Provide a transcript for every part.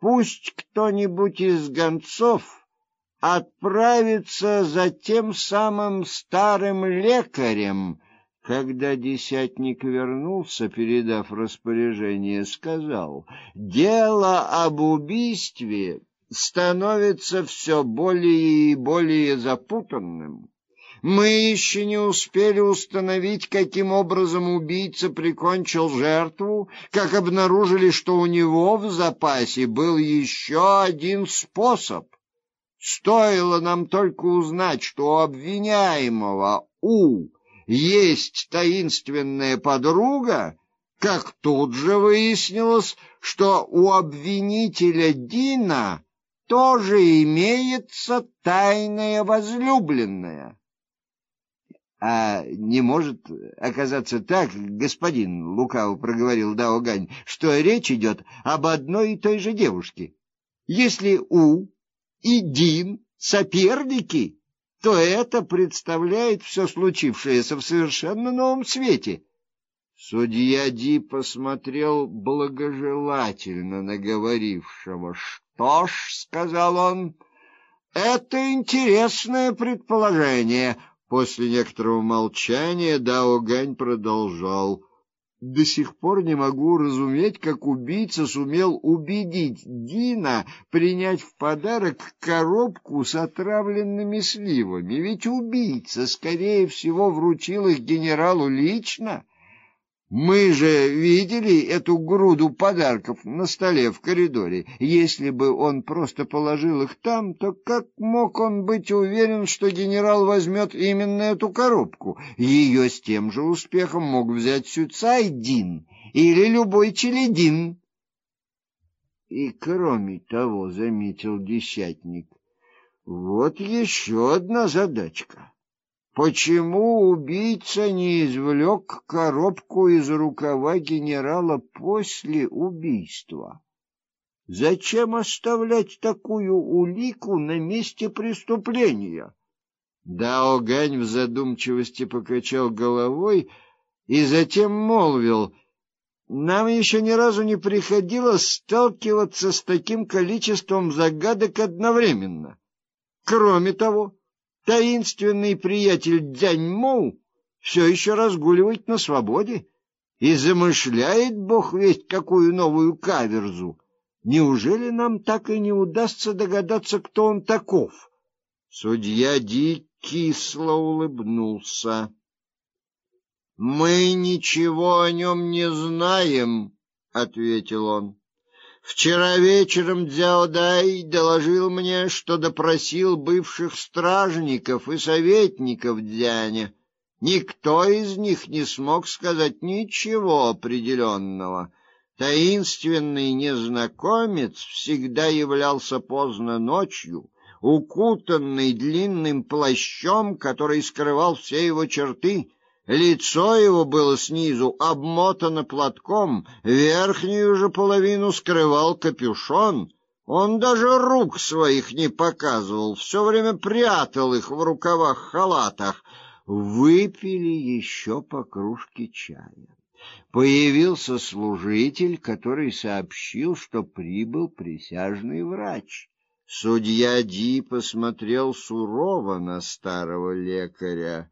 Пусть кто-нибудь из гонцов отправится за тем самым старым лекарем. Когда десятник вернулся, передав распоряжение, сказал: "Дело об убийстве становится все более и более запутанным. Мы еще не успели установить, каким образом убийца прикончил жертву, как обнаружили, что у него в запасе был еще один способ. Стоило нам только узнать, что у обвиняемого У есть таинственная подруга, как тут же выяснилось, что у обвинителя Дина тоже имеется тайная возлюбленная. А не может оказаться так, господин лукаво проговорил Даогань, что речь идет об одной и той же девушке. Если У и Дин соперники, то это представляет все случившееся в совершенно новом свете. Судья Ди посмотрел благожелательно на говорившего. "Что ж", сказал он. "Это интересное предположение. После некоторого молчания Дао Гань продолжал: до сих пор не могу разуметь, как убийца сумел убедить Дина принять в подарок коробку с отравленными сливами. Ведь убийца, скорее всего, вручил их генералу лично. Мы же видели эту груду подарков на столе в коридоре. Если бы он просто положил их там, то как мог он быть уверен, что генерал возьмет именно эту коробку? Ее с тем же успехом мог взять Сюцайдин или любой челядин. И кроме того, заметил десятник, вот еще одна задачка. Почему убийца не извлек коробку из рукава генерала после убийства? Зачем оставлять такую улику на месте преступления? Дао Гань в задумчивости покачал головой и затем молвил: "Нам еще ни разу не приходилось сталкиваться с таким количеством загадок одновременно. Кроме того, таинственный приятель Дзяньмоу все еще разгуливает на свободе и замышляет бог весть какую новую каверзу. Неужели нам так и не удастся догадаться, кто он таков? Судья Ди кисло улыбнулся. Мы ничего о нем не знаем, ответил он. Вчера вечером Дзяодай доложил мне, что допросил бывших стражников и советников Дзяня. Никто из них не смог сказать ничего определенного. Таинственный незнакомец всегда являлся поздно ночью, укутанный длинным плащом, который скрывал все его черты. Лицо его было снизу обмотано платком, верхнюю же половину скрывал капюшон. Он даже рук своих не показывал, все время прятал их в рукавах халатах. Выпили еще по кружке чая. Появился служитель, который сообщил, что прибыл присяжный врач. Судья Ди посмотрел сурово на старого лекаря.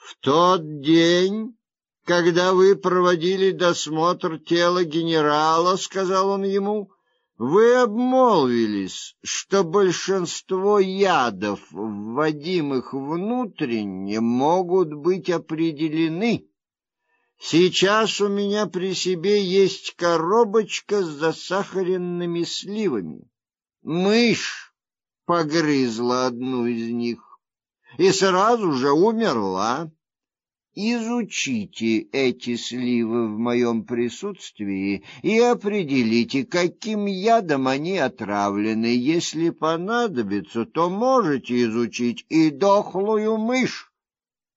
В тот день, когда вы проводили досмотр тела генерала, сказал он ему, вы обмолвились, что большинство ядов, вводимых внутренне, могут быть определены. Сейчас у меня при себе есть коробочка с засахаренными сливами. Мышь погрызла одну из них и сразу же умерла. Изучите эти сливы в моем присутствии и определите, каким ядом они отравлены. Если понадобится, то можете изучить и дохлую мышь.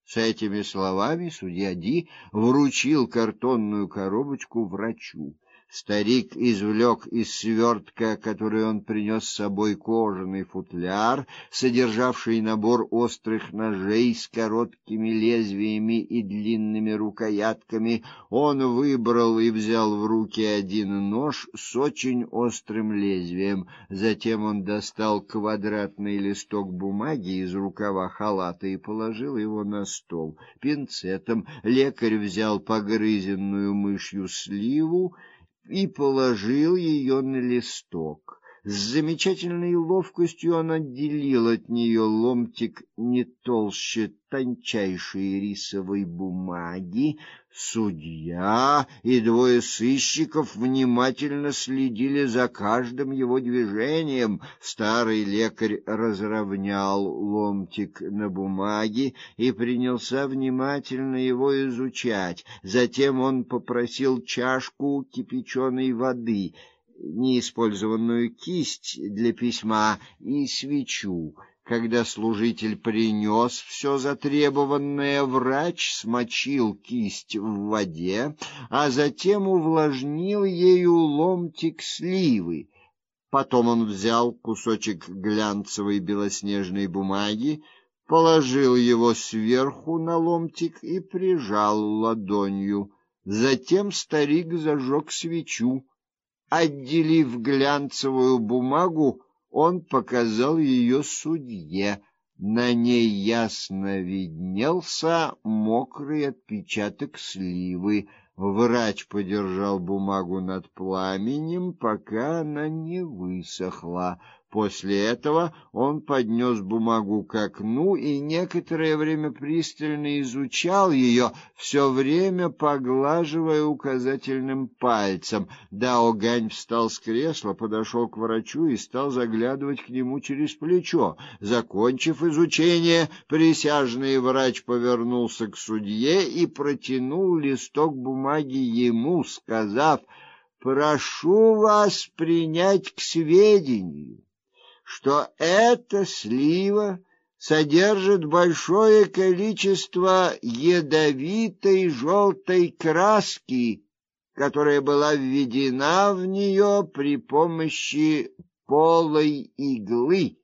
С этими словами судья Ди вручил картонную коробочку врачу. Старик извлек из свертка, который он принес с собой, кожаный футляр, содержавший набор острых ножей с короткими лезвиями и длинными рукоятками. Он выбрал и взял в руки один нож с очень острым лезвием. Затем он достал квадратный листок бумаги из рукава халата и положил его на стол. Пинцетом лекарь взял погрызенную мышью сливу и положил ее на листок. С замечательной ловкостью он отделил от нее ломтик не толще тончайшей рисовой бумаги. Судья и двое сыщиков внимательно следили за каждым его движением. Старый лекарь разровнял ломтик на бумаге и принялся внимательно его изучать. Затем он попросил чашку кипяченой воды неиспользованную кисть для письма и свечу. Когда служитель принес все затребованное, врач смочил кисть в воде, а затем увлажнил ею ломтик сливы. Потом он взял кусочек глянцевой белоснежной бумаги, положил его сверху на ломтик и прижал ладонью. Затем старик зажег свечу. Отделив глянцевую бумагу, он показал ее судье. На ней ясно виднелся мокрый отпечаток сливы. Врач подержал бумагу над пламенем, пока она не высохла. После этого он поднес бумагу к окну и некоторое время пристально изучал ее, все время поглаживая указательным пальцем. Дао Гань встал с кресла, подошел к врачу и стал заглядывать к нему через плечо. Закончив изучение, присяжный врач повернулся к судье и протянул листок бумаги ему, сказав: "Прошу вас принять к сведению что эта слива содержит большое количество ядовитой желтой краски, которая была введена в нее при помощи полой иглы.